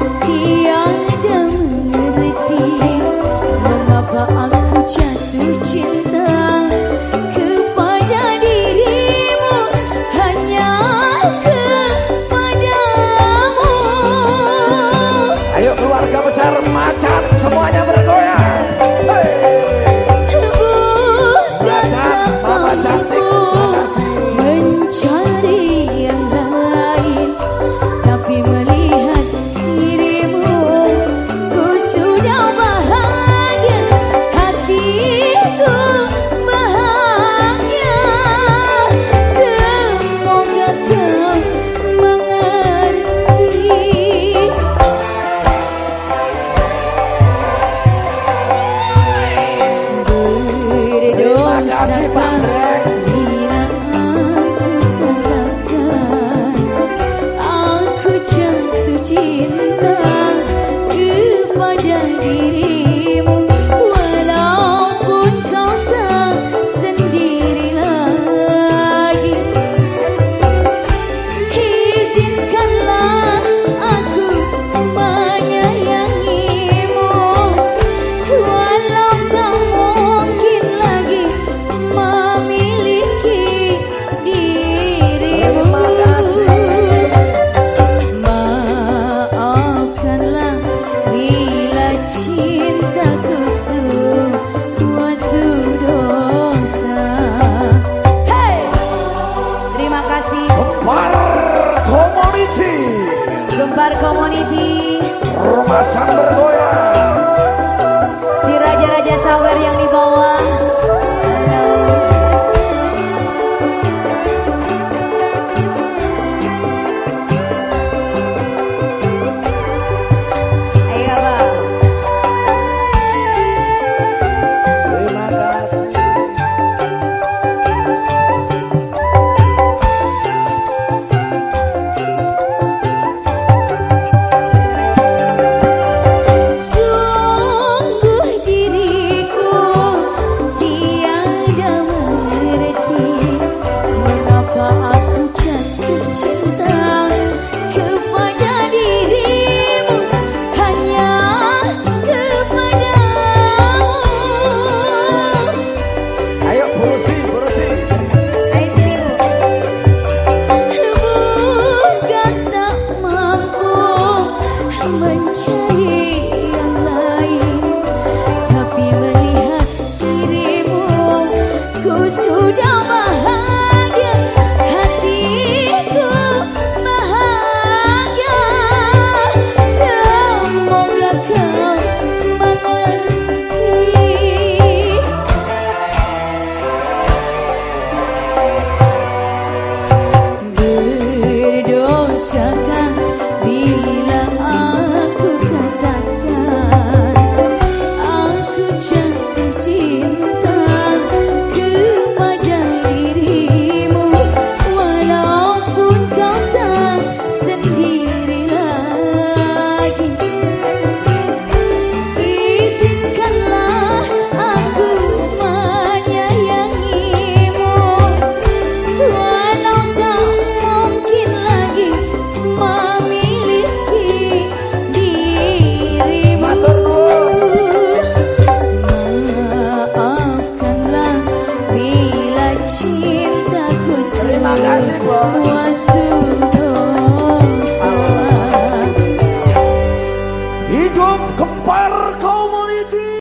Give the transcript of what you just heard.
He 뼈가 Sanggar Community. Rumah Sanggar Goyang. Si Raja-Raja Sawer yang di cintaku semua.